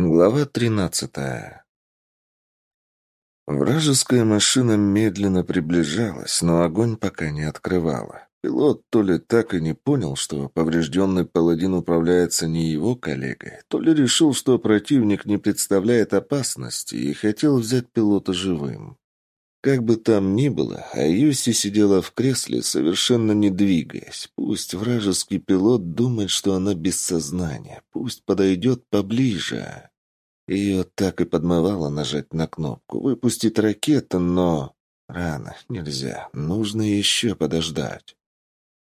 Глава тринадцатая. Вражеская машина медленно приближалась, но огонь пока не открывала. Пилот то ли так и не понял, что поврежденный паладин управляется не его коллегой, то ли решил, что противник не представляет опасности и хотел взять пилота живым. Как бы там ни было, а Юси сидела в кресле, совершенно не двигаясь. Пусть вражеский пилот думает, что она без сознания. Пусть подойдет поближе. Ее так и подмывало нажать на кнопку, выпустить ракету, но... Рано, нельзя, нужно еще подождать.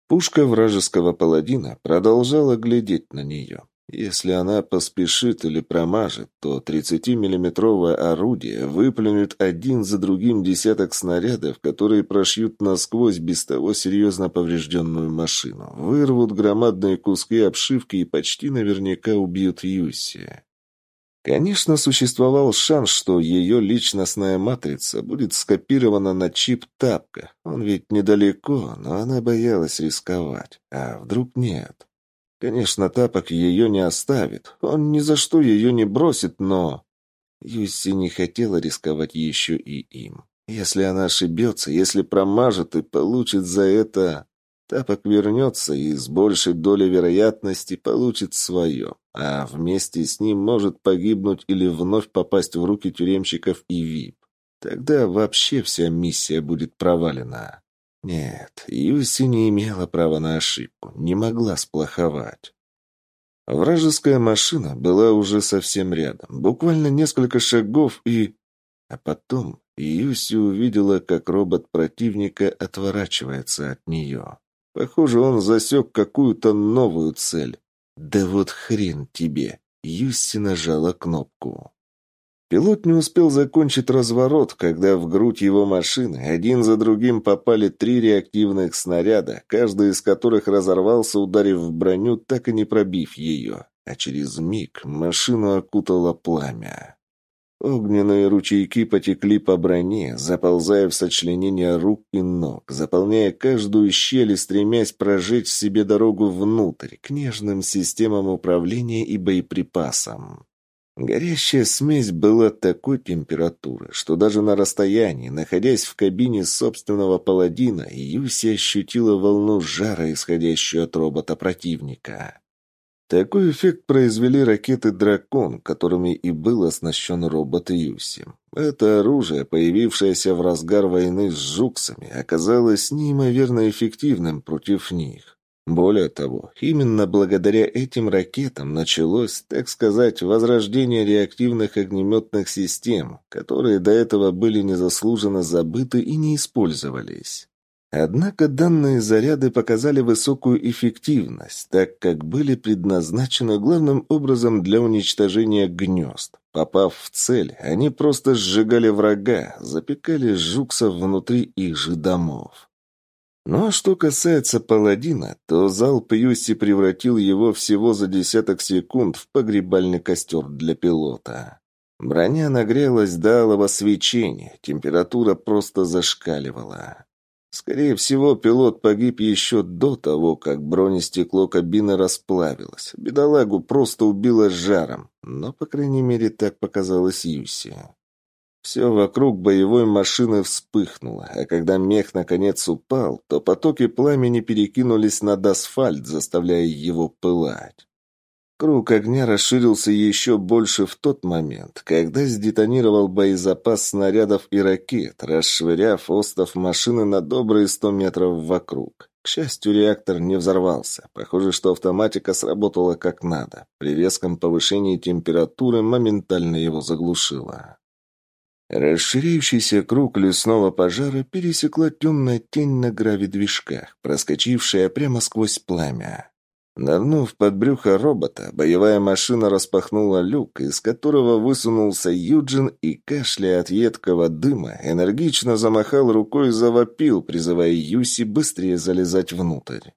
Пушка вражеского паладина продолжала глядеть на нее. Если она поспешит или промажет, то 30-миллиметровое орудие выплюнет один за другим десяток снарядов, которые прошьют насквозь без того серьезно поврежденную машину, вырвут громадные куски обшивки и почти наверняка убьют Юси. Конечно, существовал шанс, что ее личностная матрица будет скопирована на чип Тапка. Он ведь недалеко, но она боялась рисковать. А вдруг нет? Конечно, тапок ее не оставит. Он ни за что ее не бросит, но... Юси не хотела рисковать еще и им. Если она ошибется, если промажет и получит за это... Тапок вернется и с большей долей вероятности получит свое, а вместе с ним может погибнуть или вновь попасть в руки тюремщиков и ВИП. Тогда вообще вся миссия будет провалена. Нет, Юси не имела права на ошибку, не могла сплоховать. Вражеская машина была уже совсем рядом, буквально несколько шагов и... А потом Юси увидела, как робот противника отворачивается от нее. Похоже, он засек какую-то новую цель. Да вот хрен тебе. Юси нажала кнопку. Пилот не успел закончить разворот, когда в грудь его машины один за другим попали три реактивных снаряда, каждый из которых разорвался, ударив в броню, так и не пробив ее. А через миг машину окутало пламя. Огненные ручейки потекли по броне, заползая в сочленение рук и ног, заполняя каждую щель и стремясь прожечь себе дорогу внутрь, к нежным системам управления и боеприпасам. Горящая смесь была такой температуры, что даже на расстоянии, находясь в кабине собственного паладина, Юси ощутила волну жара, исходящую от робота противника. Такой эффект произвели ракеты «Дракон», которыми и был оснащен робот Юси. Это оружие, появившееся в разгар войны с жуксами, оказалось неимоверно эффективным против них. Более того, именно благодаря этим ракетам началось, так сказать, возрождение реактивных огнеметных систем, которые до этого были незаслуженно забыты и не использовались. Однако данные заряды показали высокую эффективность, так как были предназначены главным образом для уничтожения гнезд. Попав в цель, они просто сжигали врага, запекали жуксов внутри их же домов. Ну а что касается паладина, то залп Юси превратил его всего за десяток секунд в погребальный костер для пилота. Броня нагрелась до алого свечения, температура просто зашкаливала. Скорее всего, пилот погиб еще до того, как бронестекло кабины расплавилось. Бедолагу просто убило жаром, но, по крайней мере, так показалось Юси. Все вокруг боевой машины вспыхнуло, а когда мех наконец упал, то потоки пламени перекинулись над асфальт, заставляя его пылать. Круг огня расширился еще больше в тот момент, когда сдетонировал боезапас снарядов и ракет, расшвыряв остов машины на добрые сто метров вокруг. К счастью, реактор не взорвался. Похоже, что автоматика сработала как надо. При резком повышении температуры моментально его заглушила. Расширяющийся круг лесного пожара пересекла темная тень на гравидвижках, проскочившая прямо сквозь пламя. Нырнув под брюхо робота, боевая машина распахнула люк, из которого высунулся Юджин и, кашляя от едкого дыма, энергично замахал рукой и завопил, призывая Юси быстрее залезать внутрь.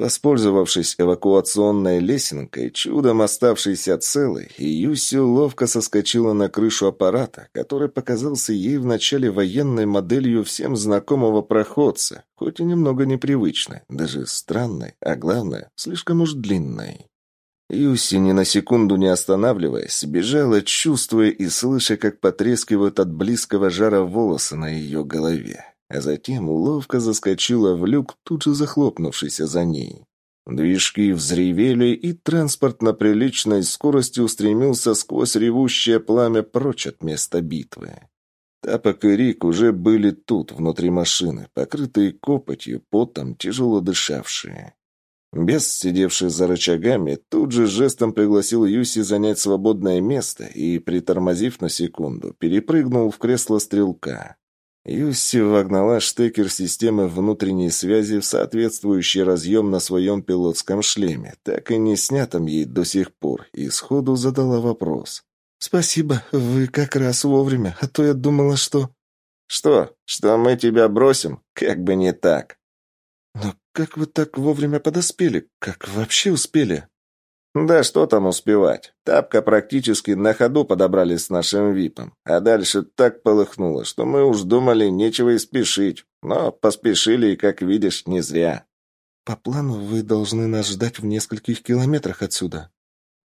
Воспользовавшись эвакуационной лесенкой, чудом оставшейся целой, Юси ловко соскочила на крышу аппарата, который показался ей в начале военной моделью всем знакомого проходца, хоть и немного непривычной, даже странной, а главное, слишком уж длинной. Юси, ни на секунду не останавливаясь, бежала, чувствуя и слыша, как потрескивают от близкого жара волосы на ее голове. А затем ловко заскочила в люк, тут же захлопнувшийся за ней. Движки взревели, и транспорт на приличной скорости устремился сквозь ревущее пламя прочь от места битвы. Тапок и Рик уже были тут, внутри машины, покрытые копотью, потом, тяжело дышавшие. Бес, сидевший за рычагами, тут же жестом пригласил Юси занять свободное место и, притормозив на секунду, перепрыгнул в кресло стрелка. Юси вогнала штекер системы внутренней связи в соответствующий разъем на своем пилотском шлеме, так и не снятом ей до сих пор, и сходу задала вопрос. «Спасибо, вы как раз вовремя, а то я думала, что...» «Что? Что мы тебя бросим? Как бы не так!» «Но как вы так вовремя подоспели? Как вообще успели?» «Да что там успевать? Тапка практически на ходу подобрали с нашим випом. А дальше так полыхнуло, что мы уж думали, нечего и спешить. Но поспешили и, как видишь, не зря». «По плану вы должны нас ждать в нескольких километрах отсюда».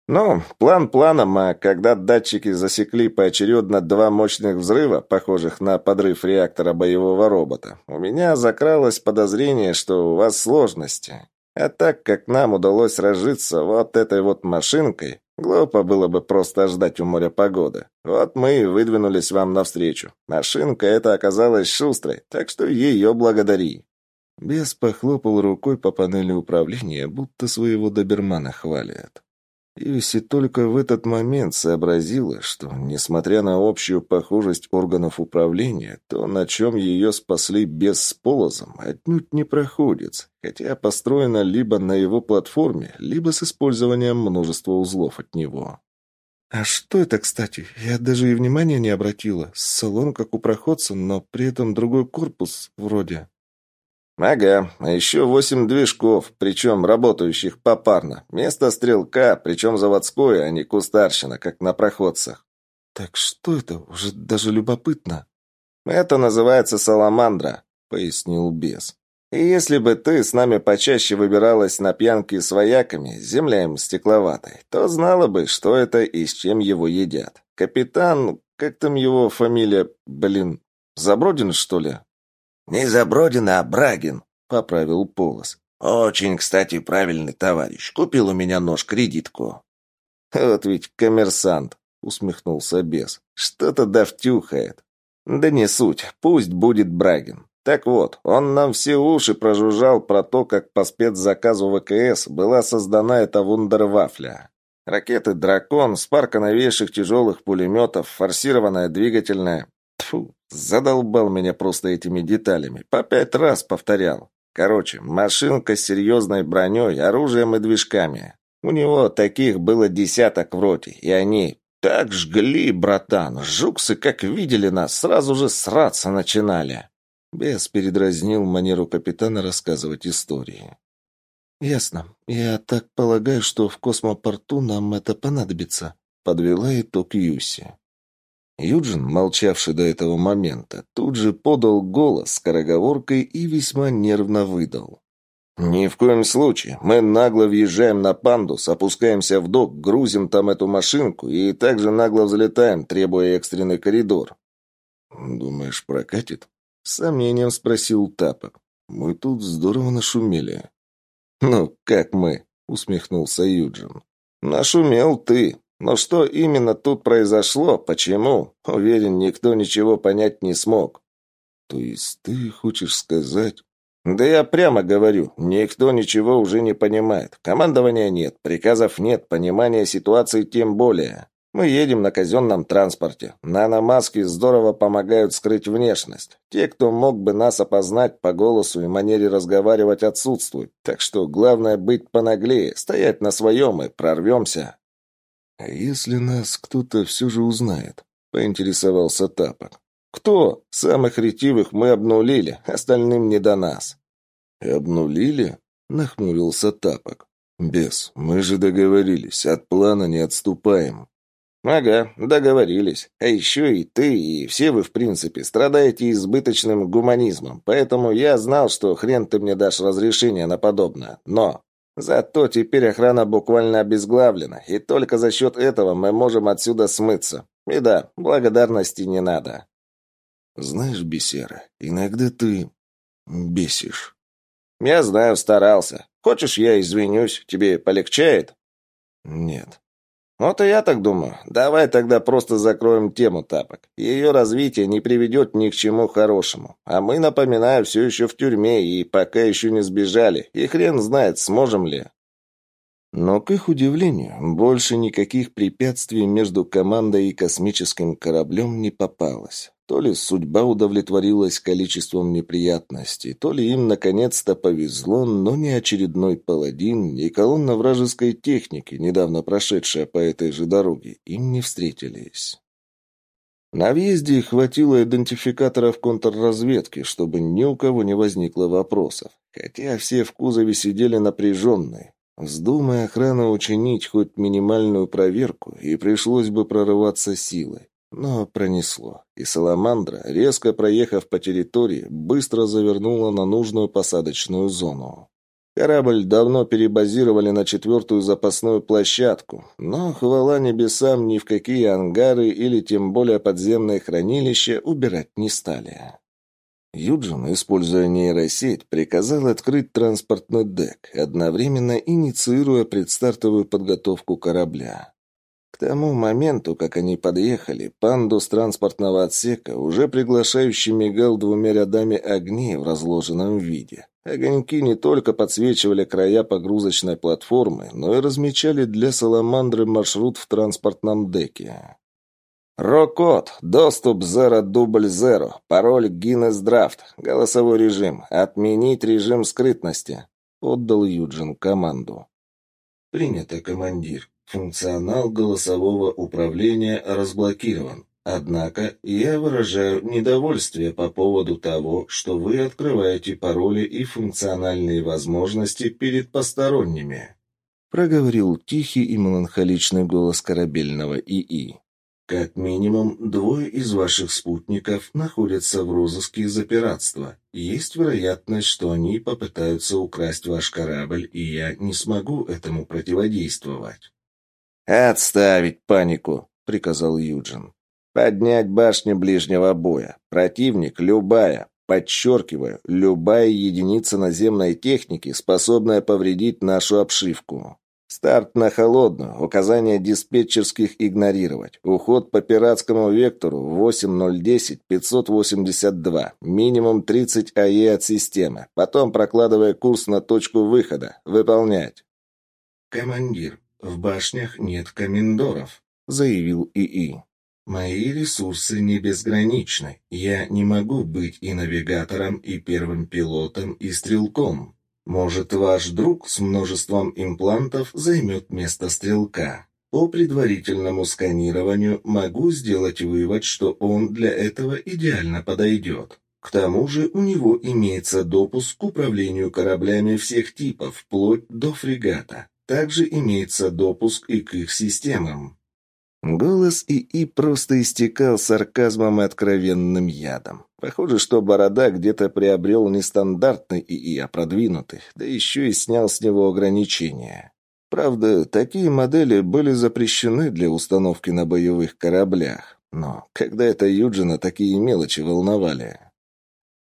Ну, план планом, а когда датчики засекли поочередно два мощных взрыва, похожих на подрыв реактора боевого робота, у меня закралось подозрение, что у вас сложности. А так как нам удалось разжиться вот этой вот машинкой, глупо было бы просто ждать у моря погоды. Вот мы и выдвинулись вам навстречу. Машинка эта оказалась шустрой, так что ее благодари. Бес похлопал рукой по панели управления, будто своего добермана хвалят. Юси только в этот момент сообразила, что, несмотря на общую похожесть органов управления, то, на чем ее спасли без с полозом, отнюдь не проходит, хотя построено либо на его платформе, либо с использованием множества узлов от него. «А что это, кстати? Я даже и внимания не обратила. Салон как у проходца, но при этом другой корпус вроде». «Ага, а еще восемь движков, причем работающих попарно. Место стрелка, причем заводское, а не кустарщина, как на проходцах». «Так что это? Уже даже любопытно». «Это называется саламандра», — пояснил бес. «И если бы ты с нами почаще выбиралась на пьянки с вояками, земля им стекловатой, то знала бы, что это и с чем его едят. Капитан, как там его фамилия, блин, Забродин, что ли?» «Не Забродин, а Брагин», — поправил Полос. «Очень, кстати, правильный товарищ. Купил у меня нож-кредитку». «Вот ведь коммерсант», — усмехнулся бес. «Что-то да втюхает». «Да не суть. Пусть будет Брагин. Так вот, он нам все уши прожужжал про то, как по спецзаказу ВКС была создана эта вундервафля. Ракеты «Дракон», спарка новейших тяжелых пулеметов, форсированная двигательная. Тьфу, Задолбал меня просто этими деталями. По пять раз повторял. Короче, машинка с серьезной броней, оружием и движками. У него таких было десяток в роте, и они так жгли, братан. Жуксы, как видели нас, сразу же сраться начинали. Бес передразнил манеру капитана рассказывать истории. «Ясно. Я так полагаю, что в космопорту нам это понадобится», — подвела итог Юси. Юджин, молчавший до этого момента, тут же подал голос скороговоркой и весьма нервно выдал. «Ни в коем случае. Мы нагло въезжаем на пандус, опускаемся в док, грузим там эту машинку и также нагло взлетаем, требуя экстренный коридор». «Думаешь, прокатит?» — с сомнением спросил Тапок. «Мы тут здорово нашумели». «Ну, как мы?» — усмехнулся Юджин. «Нашумел ты. Но что именно тут произошло, почему, уверен, никто ничего понять не смог. То есть ты хочешь сказать... Да я прямо говорю, никто ничего уже не понимает. Командования нет, приказов нет, понимания ситуации тем более. Мы едем на казенном транспорте. Наномаски здорово помогают скрыть внешность. Те, кто мог бы нас опознать по голосу и манере разговаривать, отсутствуют. Так что главное быть понаглее, стоять на своем и прорвемся. «А если нас кто-то все же узнает?» — поинтересовался Тапок. «Кто? Самых ретивых мы обнулили, остальным не до нас». «Обнулили?» — нахмурился Тапок. «Бес, мы же договорились, от плана не отступаем». «Ага, договорились. А еще и ты, и все вы, в принципе, страдаете избыточным гуманизмом, поэтому я знал, что хрен ты мне дашь разрешение на подобное. Но Зато теперь охрана буквально обезглавлена, и только за счет этого мы можем отсюда смыться. И да, благодарности не надо. Знаешь, Бесера, иногда ты бесишь. Я знаю, старался. Хочешь, я извинюсь? Тебе полегчает? Нет. Вот и я так думаю. Давай тогда просто закроем тему тапок. Ее развитие не приведет ни к чему хорошему. А мы, напоминаю, все еще в тюрьме и пока еще не сбежали. И хрен знает, сможем ли. Но, к их удивлению, больше никаких препятствий между командой и космическим кораблем не попалось. То ли судьба удовлетворилась количеством неприятностей, то ли им наконец-то повезло, но ни очередной паладин, ни колонна вражеской техники, недавно прошедшая по этой же дороге, им не встретились. На въезде хватило идентификаторов контрразведки, чтобы ни у кого не возникло вопросов, хотя все в кузове сидели напряженные. Вздумая охрана учинить хоть минимальную проверку, и пришлось бы прорываться силой. Но пронесло, и «Саламандра», резко проехав по территории, быстро завернула на нужную посадочную зону. Корабль давно перебазировали на четвертую запасную площадку, но, хвала небесам, ни в какие ангары или тем более подземные хранилища убирать не стали. Юджин, используя нейросеть, приказал открыть транспортный дек, одновременно инициируя предстартовую подготовку корабля. Тому моменту, как они подъехали, пандус транспортного отсека уже приглашающий мигал двумя рядами огней в разложенном виде. Огоньки не только подсвечивали края погрузочной платформы, но и размечали для «Саламандры» маршрут в транспортном деке. Рокот. Доступ Зеро Дубль Зеро. Пароль Гиннес Драфт. Голосовой режим. Отменить режим скрытности. Отдал Юджин команду. Принято, командир. Функционал голосового управления разблокирован. Однако я выражаю недовольствие по поводу того, что вы открываете пароли и функциональные возможности перед посторонними. Проговорил тихий и меланхоличный голос корабельного ИИ. Как минимум, двое из ваших спутников находятся в розыске за пиратство. Есть вероятность, что они попытаются украсть ваш корабль, и я не смогу этому противодействовать. «Отставить панику», — приказал Юджин. «Поднять башню ближнего боя. Противник любая, подчеркиваю, любая единица наземной техники, способная повредить нашу обшивку. Старт на холодную, указания диспетчерских игнорировать. Уход по пиратскому вектору 8010-582, минимум 30 АЕ от системы. Потом прокладывая курс на точку выхода. Выполнять». «Командир, «В башнях нет комендоров», — заявил ИИ. «Мои ресурсы не безграничны. Я не могу быть и навигатором, и первым пилотом, и стрелком. Может, ваш друг с множеством имплантов займет место стрелка. По предварительному сканированию могу сделать вывод, что он для этого идеально подойдет. К тому же у него имеется допуск к управлению кораблями всех типов, вплоть до фрегата. Также имеется допуск и к их системам. Голос ИИ просто истекал сарказмом и откровенным ядом. Похоже, что Борода где-то приобрел не стандартный ИИ, а продвинутый, да еще и снял с него ограничения. Правда, такие модели были запрещены для установки на боевых кораблях. Но когда это Юджина такие мелочи волновали?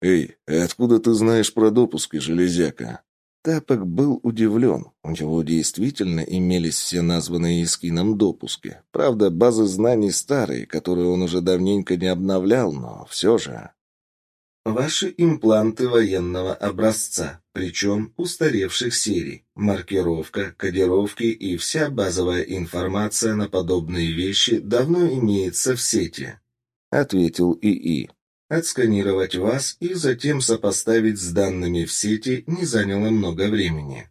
«Эй, откуда ты знаешь про допуски, железяка?» Тапок был удивлен. У него действительно имелись все названные Искином допуски. Правда, базы знаний старые, которые он уже давненько не обновлял, но все же... Ваши импланты военного образца, причем устаревших серий, маркировка, кодировки и вся базовая информация на подобные вещи давно имеется в сети, ответил ИИ. Отсканировать вас и затем сопоставить с данными в сети не заняло много времени.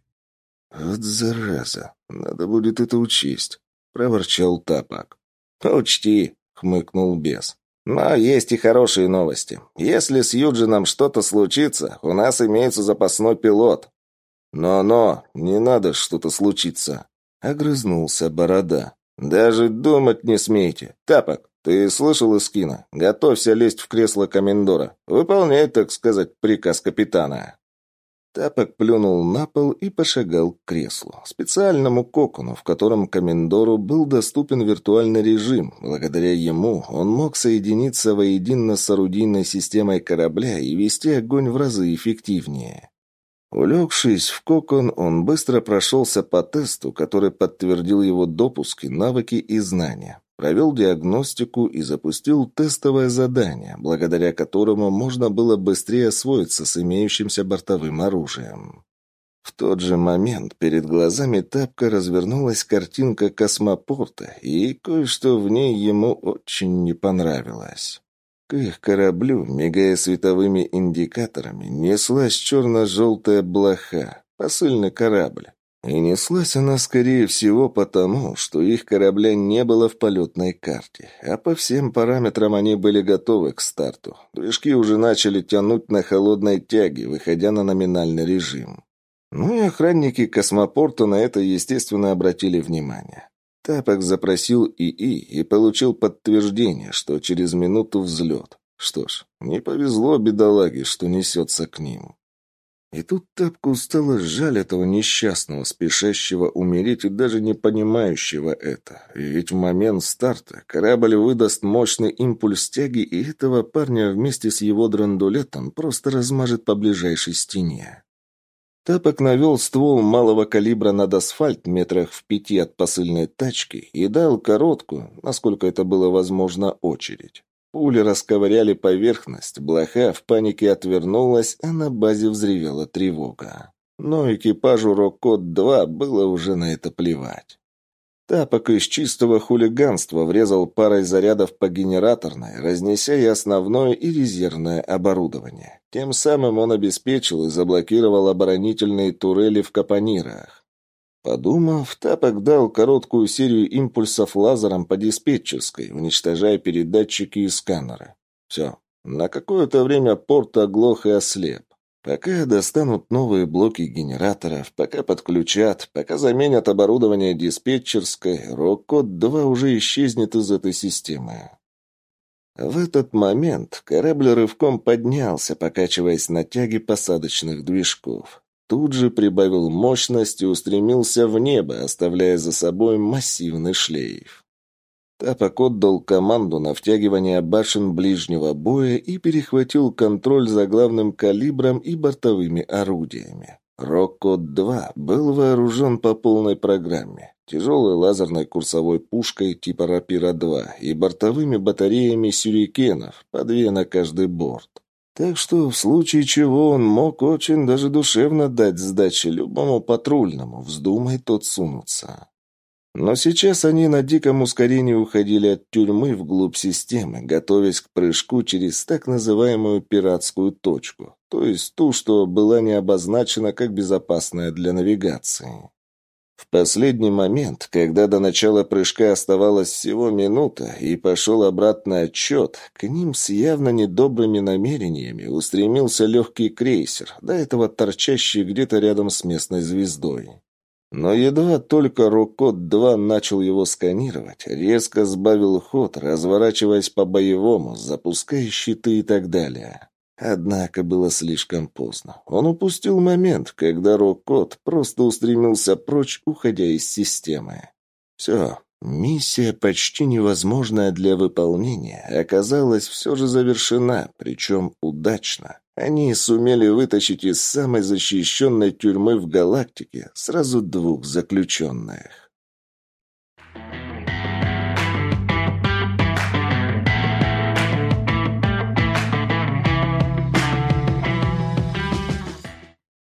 «Вот зараза! Надо будет это учесть», — проворчал Тапок. «Учти», — хмыкнул бес. «Но есть и хорошие новости. Если с Юджином что-то случится, у нас имеется запасной пилот». «Но-но, не надо что-то случиться», — огрызнулся Борода. «Даже думать не смейте. Тапок, «Ты слышал, Искина? Готовься лезть в кресло комендора. Выполняй, так сказать, приказ капитана». Тапок плюнул на пол и пошагал к креслу. Специальному кокону, в котором комендору был доступен виртуальный режим. Благодаря ему он мог соединиться воедино с орудийной системой корабля и вести огонь в разы эффективнее. Улегшись в кокон, он быстро прошелся по тесту, который подтвердил его допуски, навыки и знания. Провел диагностику и запустил тестовое задание, благодаря которому можно было быстрее освоиться с имеющимся бортовым оружием. В тот же момент перед глазами Тапка развернулась картинка космопорта, и кое-что в ней ему очень не понравилось. К их кораблю, мигая световыми индикаторами, неслась черно-желтая блоха, посыльный корабль. И неслась она, скорее всего, потому, что их корабля не было в полетной карте, а по всем параметрам они были готовы к старту. Движки уже начали тянуть на холодной тяге, выходя на номинальный режим. Ну и охранники космопорта на это, естественно, обратили внимание. Тапок запросил ИИ и получил подтверждение, что через минуту взлет. Что ж, не повезло бедолаге, что несется к ним. И тут Тапку стало жаль этого несчастного, спешащего умереть и даже не понимающего это. Ведь в момент старта корабль выдаст мощный импульс тяги, и этого парня вместе с его драндулетом просто размажет по ближайшей стене. Тапок навел ствол малого калибра над асфальт метрах в пяти от посыльной тачки и дал короткую, насколько это было возможно, очередь. Пули расковыряли поверхность, блоха в панике отвернулась, а на базе взревела тревога. Но экипажу Рокот-2 было уже на это плевать. Тапок из чистого хулиганства врезал парой зарядов по генераторной, разнеся и основное, и резервное оборудование. Тем самым он обеспечил и заблокировал оборонительные турели в капонирах. Подумав, Тапок дал короткую серию импульсов лазером по диспетчерской, уничтожая передатчики и сканеры. Все. На какое-то время порт оглох и ослеп. Пока достанут новые блоки генераторов, пока подключат, пока заменят оборудование диспетчерской, Рокот-2 уже исчезнет из этой системы. В этот момент корабль рывком поднялся, покачиваясь на тяге посадочных движков. Тут же прибавил мощность и устремился в небо, оставляя за собой массивный шлейф. Тапок отдал команду на втягивание башен ближнего боя и перехватил контроль за главным калибром и бортовыми орудиями. Рокот-2 был вооружен по полной программе. Тяжелой лазерной курсовой пушкой типа Рапира-2 и бортовыми батареями сюрикенов, по две на каждый борт. Так что в случае чего он мог очень даже душевно дать сдачи любому патрульному, вздумай тот сунуться. Но сейчас они на диком ускорении уходили от тюрьмы вглубь системы, готовясь к прыжку через так называемую пиратскую точку, то есть ту, что была не обозначена как безопасная для навигации. В последний момент, когда до начала прыжка оставалась всего минута и пошел обратный отчет, к ним с явно недобрыми намерениями устремился легкий крейсер, до этого торчащий где-то рядом с местной звездой. Но едва только Рокот-2 начал его сканировать, резко сбавил ход, разворачиваясь по-боевому, запуская щиты и так далее. Однако было слишком поздно. Он упустил момент, когда Рокот просто устремился прочь, уходя из системы. Все, миссия, почти невозможная для выполнения, оказалась все же завершена, причем удачно. Они сумели вытащить из самой защищенной тюрьмы в галактике сразу двух заключенных.